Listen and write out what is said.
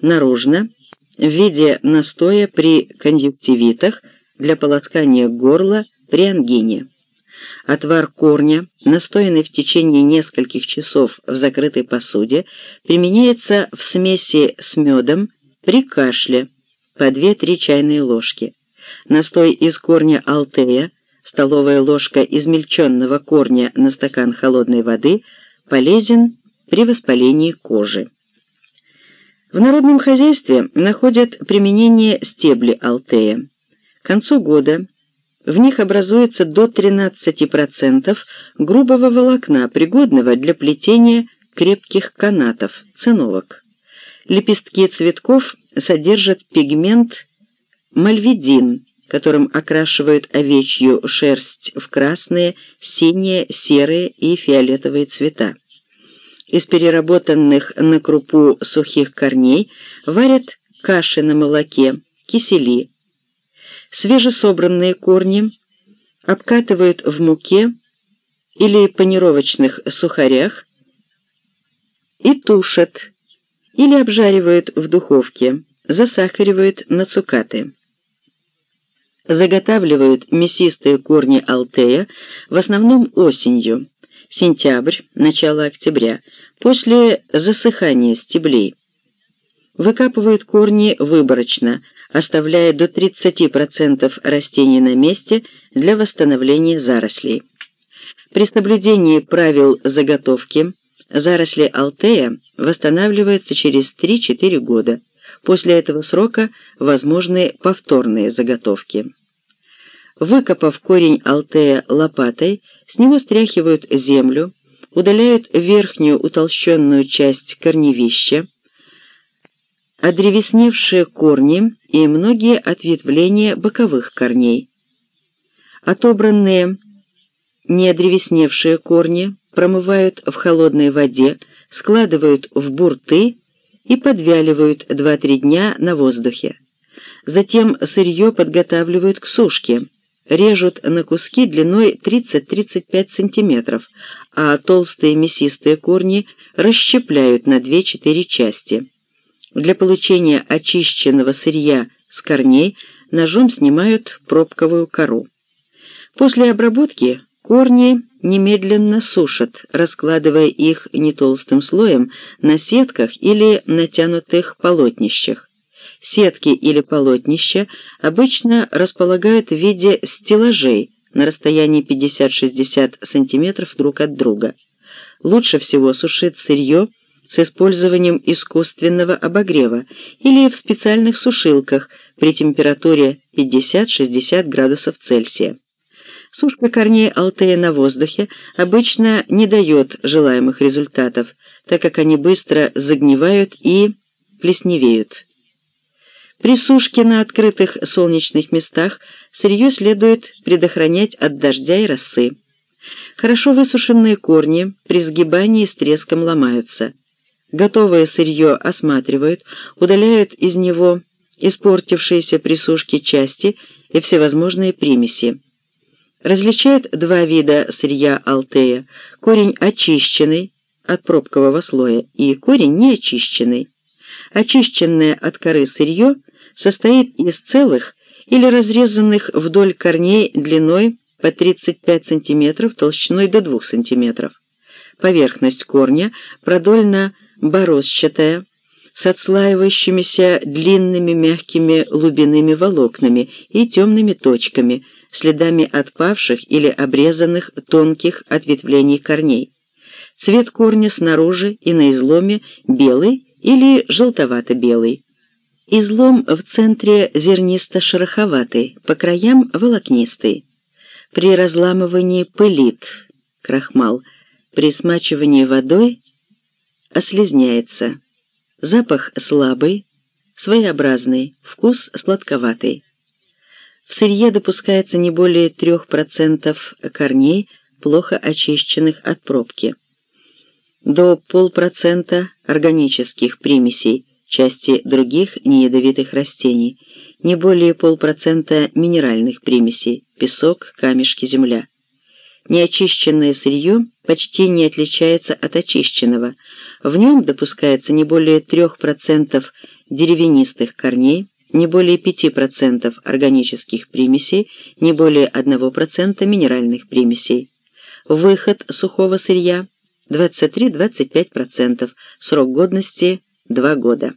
наружно в виде настоя при конъюнктивитах для полоскания горла при ангине. Отвар корня, настоянный в течение нескольких часов в закрытой посуде, применяется в смеси с медом при кашле по 2-3 чайные ложки. Настой из корня алтея, столовая ложка измельченного корня на стакан холодной воды, полезен при воспалении кожи. В народном хозяйстве находят применение стебли алтея. К концу года в них образуется до 13% грубого волокна, пригодного для плетения крепких канатов, циновок. Лепестки цветков содержат пигмент мальвидин, которым окрашивают овечью шерсть в красные, синие, серые и фиолетовые цвета. Из переработанных на крупу сухих корней варят каши на молоке, кисели, Свежесобранные корни обкатывают в муке или панировочных сухарях и тушат, или обжаривают в духовке, засахаривают на цукаты. Заготавливают мясистые корни алтея в основном осенью, сентябрь, начало октября, после засыхания стеблей. Выкапывают корни выборочно, оставляя до 30% растений на месте для восстановления зарослей. При соблюдении правил заготовки заросли алтея восстанавливаются через 3-4 года. После этого срока возможны повторные заготовки. Выкопав корень алтея лопатой, с него стряхивают землю, удаляют верхнюю утолщенную часть корневища, одревесневшие корни и многие ответвления боковых корней. Отобранные неодревесневшие корни промывают в холодной воде, складывают в бурты и подвяливают 2-3 дня на воздухе. Затем сырье подготавливают к сушке, режут на куски длиной 30-35 см, а толстые мясистые корни расщепляют на 2-4 части. Для получения очищенного сырья с корней ножом снимают пробковую кору. После обработки корни немедленно сушат, раскладывая их не толстым слоем на сетках или натянутых полотнищах. Сетки или полотнища обычно располагают в виде стеллажей на расстоянии 50-60 см друг от друга. Лучше всего сушить сырье с использованием искусственного обогрева или в специальных сушилках при температуре 50-60 градусов Цельсия. Сушка корней алтея на воздухе обычно не дает желаемых результатов, так как они быстро загнивают и плесневеют. При сушке на открытых солнечных местах сырье следует предохранять от дождя и росы. Хорошо высушенные корни при сгибании с треском ломаются. Готовое сырье осматривают, удаляют из него испортившиеся при сушке части и всевозможные примеси. Различают два вида сырья алтея – корень очищенный от пробкового слоя и корень неочищенный. Очищенное от коры сырье состоит из целых или разрезанных вдоль корней длиной по 35 см, толщиной до 2 см. Поверхность корня продольно бороздчатая, с отслаивающимися длинными мягкими лубяными волокнами и темными точками, следами отпавших или обрезанных тонких ответвлений корней. Цвет корня снаружи и на изломе белый или желтовато-белый. Излом в центре зернисто-шероховатый, по краям волокнистый. При разламывании пылит, крахмал, при смачивании водой ослезняется. Запах слабый, своеобразный, вкус сладковатый. В сырье допускается не более 3% корней, плохо очищенных от пробки. До полпроцента органических примесей, части других неядовитых растений, не более полпроцента минеральных примесей, песок, камешки, земля. Неочищенное сырье почти не отличается от очищенного. В нем допускается не более 3% деревянистых корней, не более 5% органических примесей, не более 1% минеральных примесей. Выход сухого сырья 23-25%, срок годности 2 года.